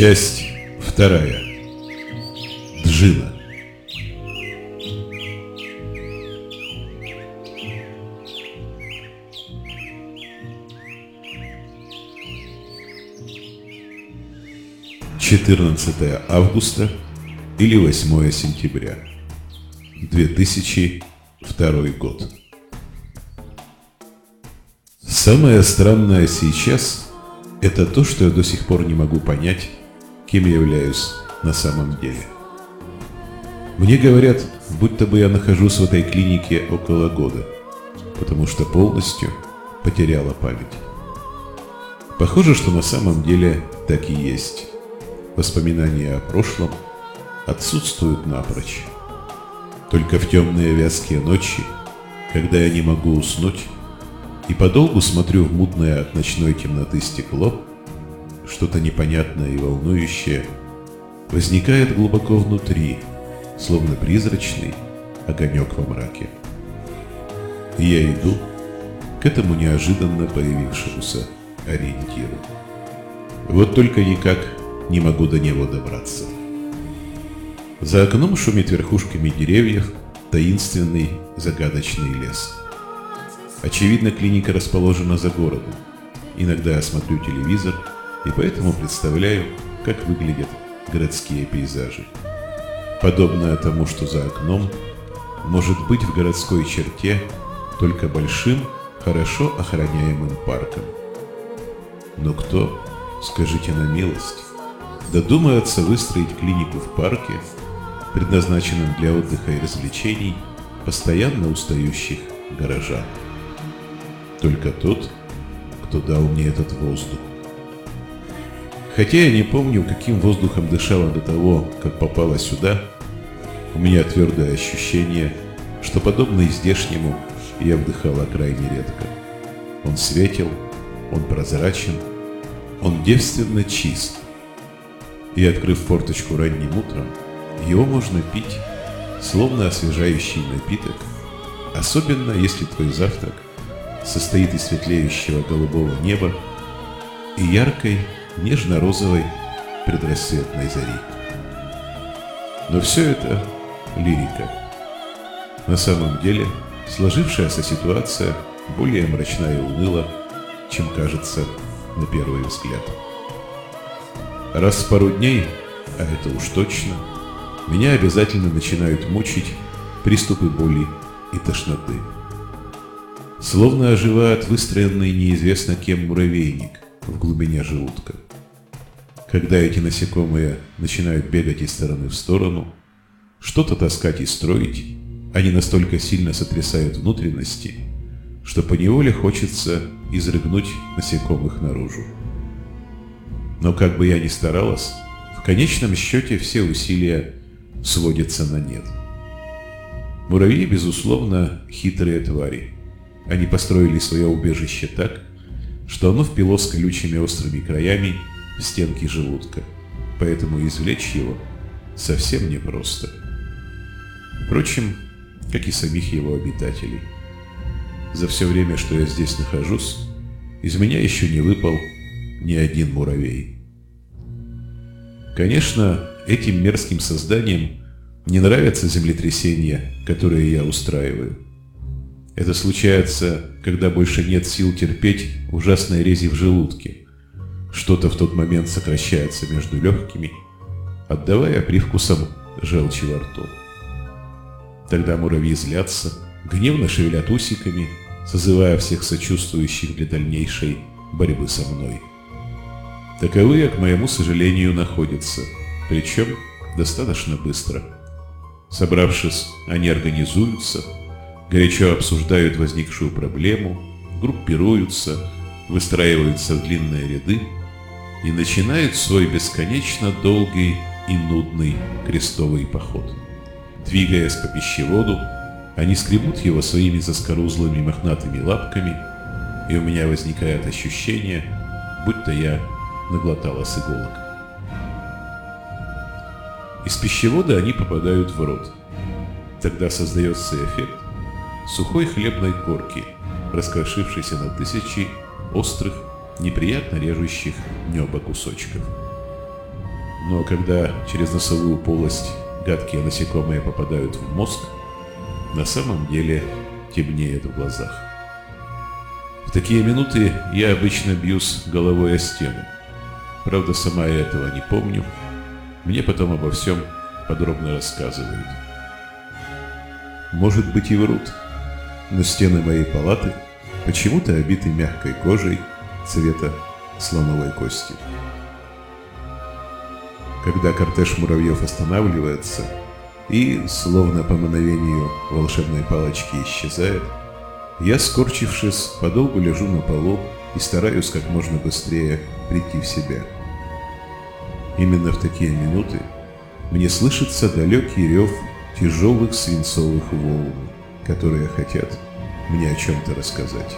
Часть вторая. Джина. Четырнадцатое августа или 8 сентября 2002 год. Самое странное сейчас – это то, что я до сих пор не могу понять, кем я являюсь на самом деле. Мне говорят, будто бы я нахожусь в этой клинике около года, потому что полностью потеряла память. Похоже, что на самом деле так и есть. Воспоминания о прошлом отсутствуют напрочь. Только в темные вязкие ночи, когда я не могу уснуть, и подолгу смотрю в мутное от ночной темноты стекло, что-то непонятное и волнующее возникает глубоко внутри, словно призрачный огонек во мраке. Я иду к этому неожиданно появившемуся ориентиру. Вот только никак не могу до него добраться. За окном шумит верхушками деревьев таинственный загадочный лес – Очевидно, клиника расположена за городом. Иногда я смотрю телевизор и поэтому представляю, как выглядят городские пейзажи. Подобное тому, что за окном, может быть в городской черте только большим, хорошо охраняемым парком. Но кто, скажите на милость, додумается выстроить клинику в парке, предназначенном для отдыха и развлечений постоянно устающих горожан? только тот, кто дал мне этот воздух. Хотя я не помню, каким воздухом дышала до того, как попала сюда, у меня твердое ощущение, что подобно здешнему я вдыхала крайне редко. Он светел, он прозрачен, он девственно чист. И открыв форточку ранним утром, его можно пить, словно освежающий напиток, особенно если твой завтрак – состоит из светлеющего голубого неба и яркой нежно-розовой предрассветной зари. Но все это лирика. На самом деле, сложившаяся ситуация более мрачна и уныла, чем кажется на первый взгляд. Раз в пару дней, а это уж точно, меня обязательно начинают мучить приступы боли и тошноты словно оживает выстроенный неизвестно кем муравейник в глубине желудка. Когда эти насекомые начинают бегать из стороны в сторону, что-то таскать и строить, они настолько сильно сотрясают внутренности, что поневоле хочется изрыгнуть насекомых наружу. Но как бы я ни старалась, в конечном счете все усилия сводятся на нет. Муравьи, безусловно, хитрые твари – они построили свое убежище так, что оно впилось колючими острыми краями в стенки желудка, поэтому извлечь его совсем непросто. Впрочем, как и самих его обитателей. За все время, что я здесь нахожусь, из меня еще не выпал ни один муравей. Конечно, этим мерзким созданиям не нравятся землетрясения, которые я устраиваю. Это случается, когда больше нет сил терпеть ужасной рези в желудке. Что-то в тот момент сокращается между легкими, отдавая привкусом желчи во рту. Тогда муравьи злятся, гневно шевелят усиками, созывая всех сочувствующих для дальнейшей борьбы со мной. Таковые, к моему сожалению, находятся, причем достаточно быстро. Собравшись, они организуются – горячо обсуждают возникшую проблему, группируются, выстраиваются в длинные ряды и начинают свой бесконечно долгий и нудный крестовый поход. Двигаясь по пищеводу, они скребут его своими заскорузлыми мохнатыми лапками, и у меня возникает ощущение, будто я наглоталась иголок. Из пищевода они попадают в рот. Тогда создается эффект, сухой хлебной корки, раскрошившейся на тысячи острых, неприятно режущих небо кусочков. но когда через носовую полость гадкие насекомые попадают в мозг, на самом деле темнеет в глазах. В такие минуты я обычно бьюсь головой о стену. Правда, сама я этого не помню. Мне потом обо всем подробно рассказывают. Может быть и врут, но стены моей палаты почему-то обиты мягкой кожей цвета слоновой кости. Когда кортеж муравьев останавливается и, словно по мановению волшебной палочки, исчезает, я, скорчившись, подолгу лежу на полу и стараюсь как можно быстрее прийти в себя. Именно в такие минуты мне слышится далекий рев тяжелых свинцовых волн, которые хотят мне о чем-то рассказать.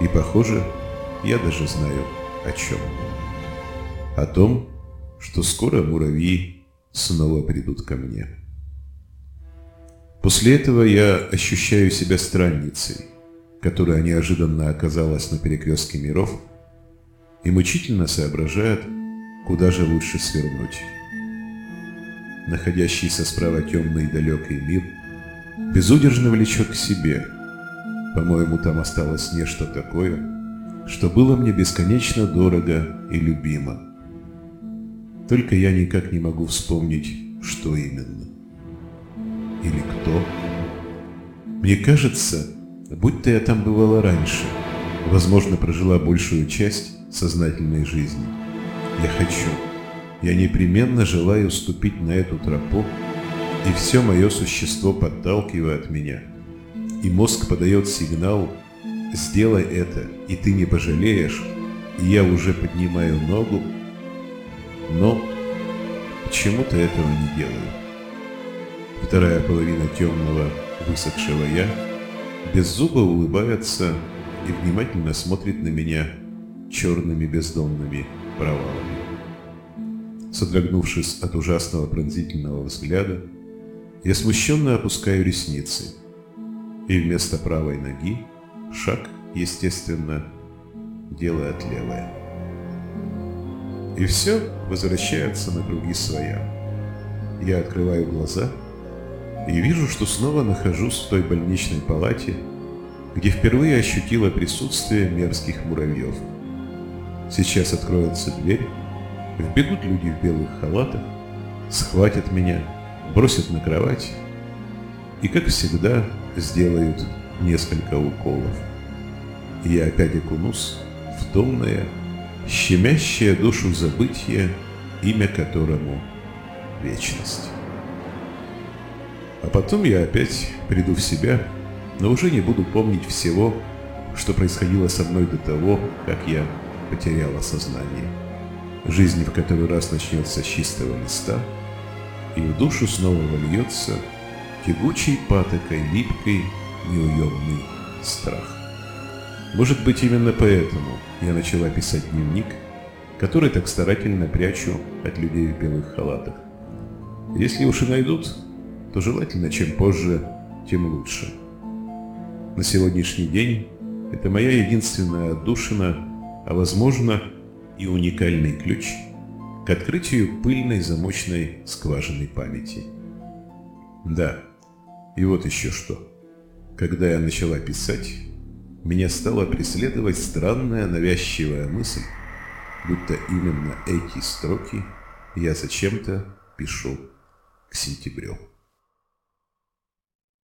И, похоже, я даже знаю о чем. О том, что скоро муравьи снова придут ко мне. После этого я ощущаю себя странницей, которая неожиданно оказалась на перекрестке миров и мучительно соображает, куда же лучше свернуть. Находящийся справа темный и далекий мир безудержно влечет к себе. По-моему, там осталось нечто такое, что было мне бесконечно дорого и любимо. Только я никак не могу вспомнить, что именно или кто. Мне кажется, будто я там бывала раньше, возможно, прожила большую часть сознательной жизни. Я хочу, я непременно желаю ступить на эту тропу, и все мое существо подталкивает меня. И мозг подает сигнал «Сделай это, и ты не пожалеешь», и я уже поднимаю ногу, но почему-то этого не делаю. Вторая половина темного, высохшего «я» беззубо улыбается и внимательно смотрит на меня черными бездонными провалами. Содрогнувшись от ужасного пронзительного взгляда, я смущенно опускаю ресницы, и вместо правой ноги шаг, естественно, делает левое. И все возвращается на круги своя. Я открываю глаза – и вижу, что снова нахожусь в той больничной палате, где впервые ощутила присутствие мерзких муравьев. Сейчас откроется дверь, вбегут люди в белых халатах, схватят меня, бросят на кровать и, как всегда, сделают несколько уколов. я опять окунусь в томное, щемящее душу забытие, имя которому — вечность. А потом я опять приду в себя, но уже не буду помнить всего, что происходило со мной до того, как я потеряла сознание. Жизнь в который раз начнется с чистого листа, и в душу снова вольется тягучей патокой, липкой, неуемный страх. Может быть, именно поэтому я начала писать дневник, который так старательно прячу от людей в белых халатах. Если уж и найдут, то желательно чем позже, тем лучше. На сегодняшний день это моя единственная отдушина, а возможно и уникальный ключ к открытию пыльной замочной скважины памяти. Да, и вот еще что. Когда я начала писать, меня стала преследовать странная навязчивая мысль, будто именно эти строки я зачем-то пишу к сентябрю.